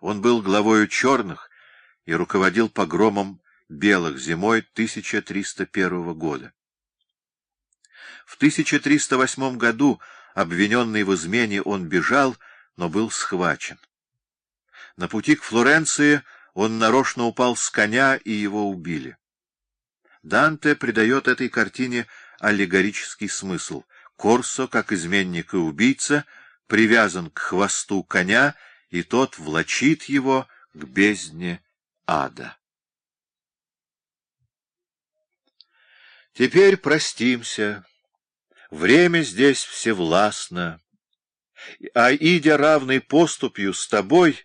Он был главою черных и руководил погромом белых зимой 1301 года. В 1308 году, обвиненный в измене, он бежал, но был схвачен. На пути к Флоренции он нарочно упал с коня, и его убили. Данте придает этой картине аллегорический смысл. Корсо, как изменник и убийца, привязан к хвосту коня, и тот влачит его к бездне ада. Теперь простимся. Время здесь всевластно, а, идя равной поступью с тобой,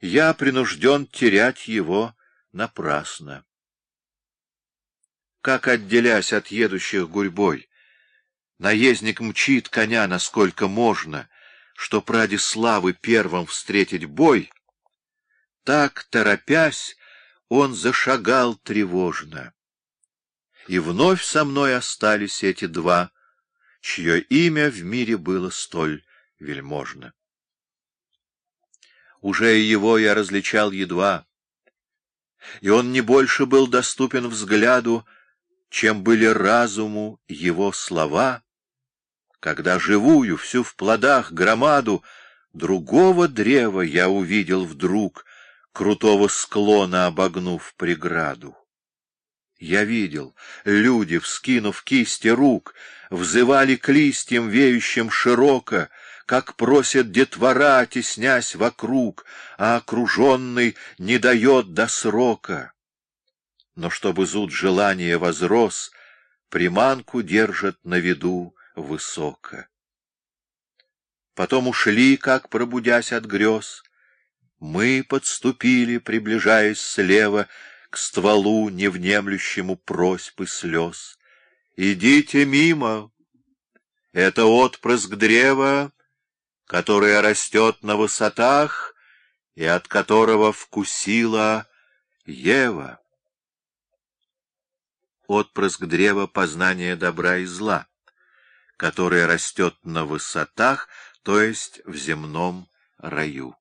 я принужден терять его напрасно. Как отделясь от едущих гурьбой, наездник мчит коня, насколько можно, что пради славы первым встретить бой, так, торопясь, он зашагал тревожно. И вновь со мной остались эти два, чье имя в мире было столь вельможно. Уже его я различал едва, и он не больше был доступен взгляду, чем были разуму его слова, когда живую, всю в плодах, громаду другого древа я увидел вдруг, крутого склона обогнув преграду. Я видел, люди, вскинув кисти рук, взывали к листьям, веющим широко, как просят детвора, теснясь вокруг, а окруженный не дает до срока. Но чтобы зуд желания возрос, приманку держат на виду высоко. Потом ушли, как пробудясь от грез. Мы подступили, приближаясь слева, к стволу, невнемлющему просьбы слез. Идите мимо, это отпрыск древа, которое растет на высотах и от которого вкусила Ева. Отпрыск древа познания добра и зла, которое растет на высотах, то есть в земном раю.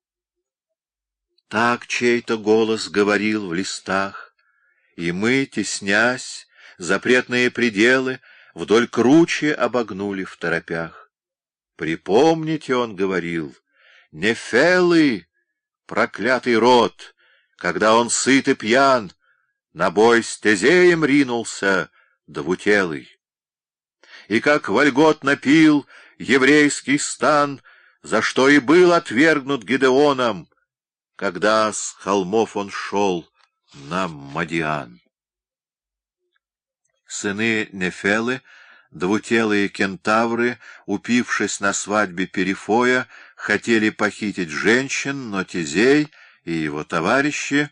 Так чей-то голос говорил в листах, и мы, теснясь, запретные пределы вдоль круче обогнули в торопях. Припомните, он говорил, Нефелы, проклятый род, когда он сыт и пьян, на бой с Тезеем ринулся двутелый. И как вольготно пил еврейский стан, за что и был отвергнут Гидеоном, когда с холмов он шел на Мадиан. Сыны Нефелы — Двутелые кентавры, упившись на свадьбе Перифоя, хотели похитить женщин, но Тизей и его товарищи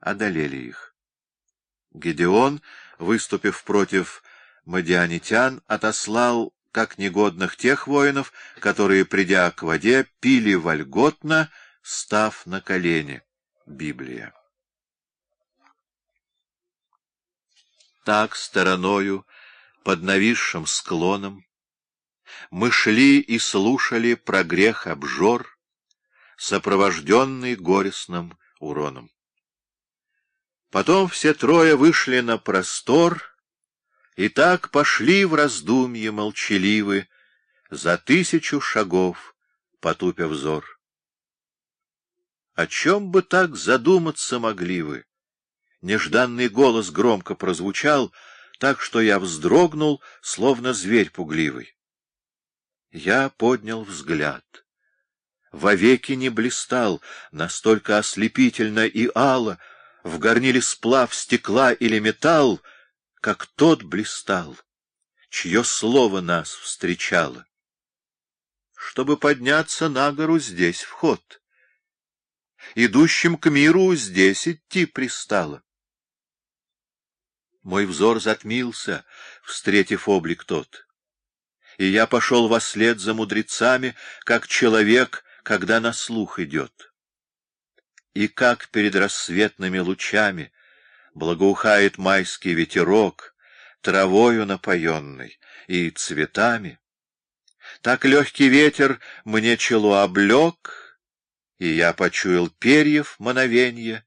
одолели их. Гедеон, выступив против мадианитян, отослал как негодных тех воинов, которые, придя к воде, пили вольготно, став на колени. Библия. Так стороною под нависшим склоном. Мы шли и слушали про грех обжор, сопровожденный горестным уроном. Потом все трое вышли на простор, и так пошли в раздумье молчаливы, за тысячу шагов, потупя взор. О чем бы так задуматься могли вы? Нежданный голос громко прозвучал — так что я вздрогнул, словно зверь пугливый. Я поднял взгляд. Вовеки не блистал, настолько ослепительно и ало, в горниле сплав стекла или металл, как тот блистал, чье слово нас встречало. Чтобы подняться на гору, здесь вход. Идущим к миру здесь идти пристало. Мой взор затмился, встретив облик тот. И я пошел во след за мудрецами, как человек, когда на слух идет. И как перед рассветными лучами благоухает майский ветерок, травою напоенный и цветами, так легкий ветер мне чело облег, и я почуял перьев мановенье,